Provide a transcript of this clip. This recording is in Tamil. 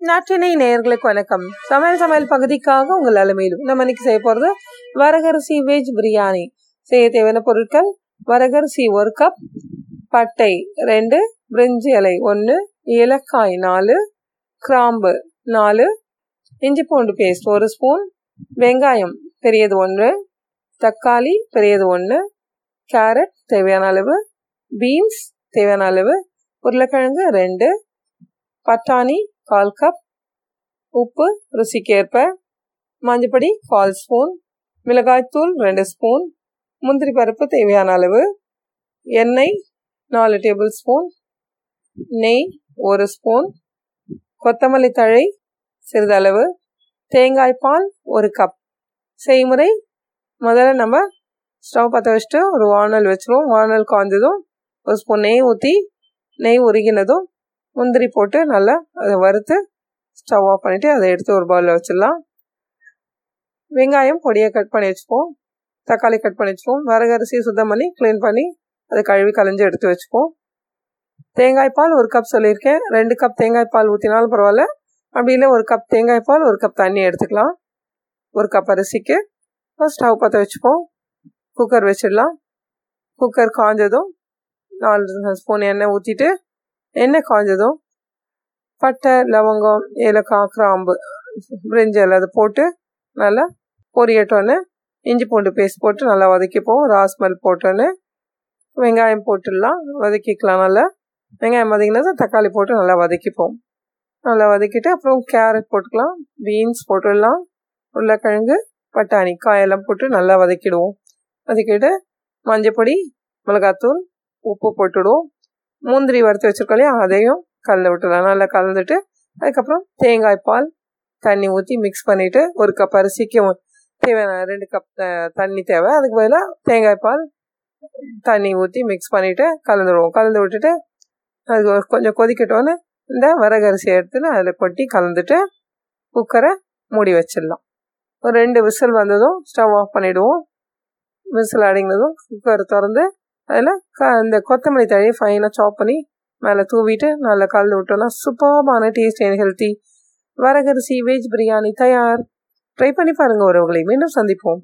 நற்றினை நேயர்களுக்கு வணக்கம். சமையல் சமையல் பகுதிக்காக உங்கள் அலுமையிலும் நம்ம இன்னைக்கு செய்ய போகிறது வரகரிசி வெஜ் பிரியாணி செய்ய தேவையான பொருட்கள் வரகரிசி ஒரு கப் பட்டை ரெண்டு பிரிஞ்சி இலை ஒன்று ஏலக்காய் நாலு கிராம்பு நாலு இஞ்சி பூண்டு பேஸ்ட் ஒரு ஸ்பூன் வெங்காயம் பெரியது ஒன்று தக்காளி பெரியது ஒன்று கேரட் தேவையான அளவு பீன்ஸ் தேவையான அளவு உருளைக்கிழங்கு ரெண்டு பட்டாணி கால் கப் உப்பு ருசிக்கேற்ப மஞ்சப்பொடி கால் ஸ்பூன் மிளகாய்த்தூள் ரெண்டு ஸ்பூன் முந்திரி பருப்பு தேவையான அளவு எண்ணெய் நாலு டேபிள் ஸ்பூன் நெய் ஒரு ஸ்பூன் கொத்தமல்லி தழை சிறிதளவு தேங்காய் பால் ஒரு கப் செய்முறை முதல்ல நம்ம ஸ்டவ் பற்ற வச்சுட்டு ஒரு வானல் வச்சுருவோம். வானல் காய்ஞ்சதும் ஒரு ஸ்பூன் நெய் ஊற்றி நெய் உருகினதும் முந்திரி போட்டு நல்லா அதை வறுத்து ஸ்டவ் ஆஃப் பண்ணிவிட்டு அதை எடுத்து ஒரு பவுலில் வச்சிடலாம். வெங்காயம் பொடியாக கட் பண்ணி வச்சுப்போம் தக்காளி கட் பண்ணி வச்சுப்போம் வரகரிசி சுத்தம் பண்ணி க்ளீன் பண்ணி அதை கழுவி கலைஞ்சி எடுத்து வச்சுப்போம் தேங்காய் பால் ஒரு கப் சொல்லியிருக்கேன். ரெண்டு கப் தேங்காய் பால் ஊற்றினாலும் பரவாயில்ல. அப்படி இல்லை ஒரு கப் தேங்காய் பால் ஒரு கப் தண்ணி எடுத்துக்கலாம். ஒரு கப் அரிசிக்கு. ஸ்டவ் பற்ற வச்சுப்போம் குக்கர் வச்சிடலாம். குக்கர் காஞ்சதும் நாலு ஸ்பூன் எண்ணெய் ஊற்றிட்டு எண்ணெய் காய்ஞ்சதும் பட்டை லவங்கம் ஏலக்காய் கிராம்பு பிரிஞ்சல் அதை போட்டு நல்லா பொரியட்டோன்னு இஞ்சி பூண்டு பேஸ்ட் போட்டு நல்லா வதக்கிப்போம். ராஸ்மல் போட்டோன்னு வெங்காயம் போட்டுடலாம் வதக்கிக்கலாம் நல்லா. வெங்காயம் வதக்கினது தக்காளி போட்டு நல்லா வதக்கிப்போம். நல்லா வதக்கிட்டு அப்புறம் கேரட் போட்டுக்கலாம் பீன்ஸ் போட்டுடலாம் உருளைக்கிழங்கு பட்டாணி காயெல்லாம் போட்டு நல்லா வதக்கிடுவோம். வதக்கிட்டு மஞ்சப்பொடி மிளகாத்தூள் உப்பு போட்டுடுவோம். முந்திரி வறுத்து வச்சுருக்கோம் இல்லையா? அதையும் கலந்து விட்டுடலாம். நல்லா கலந்துட்டு அதுக்கப்புறம் தேங்காய் பால் தண்ணி ஊற்றி மிக்ஸ் பண்ணிவிட்டு ஒரு கப் அரிசிக்கு தேவையான ரெண்டு கப் தண்ணி தேவை. அதுக்கு பதிலாக தேங்காய் பால் தண்ணி ஊற்றி மிக்ஸ் பண்ணிவிட்டு கலந்துடுவோம் கலந்து விட்டுட்டு அது கொஞ்சம் கொதிக்கட்டோன்னு இந்த வரகரிசி எடுத்துன்னு அதில் கொட்டி கலந்துட்டு குக்கரை மூடி வச்சிடலாம். ஒரு ரெண்டு விசில் வந்ததும் ஸ்டவ் ஆஃப் பண்ணிவிடுவோம் விசில் அடங்கினதும் குக்கரை திறந்து அதில் க இந்த கொத்தமல்லி தழையை ஃபைனாக சாப் பண்ணி மேலே தூவிட்டு நல்லா கலந்து விட்டோம்னா சூப்பர்பான டேஸ்ட் அண்ட் ஹெல்த்தி வரகரிசி வெஜ் பிரியாணி தயார். ட்ரை பண்ணி பாருங்கள் உறவுகளை மீண்டும் சந்திப்போம்.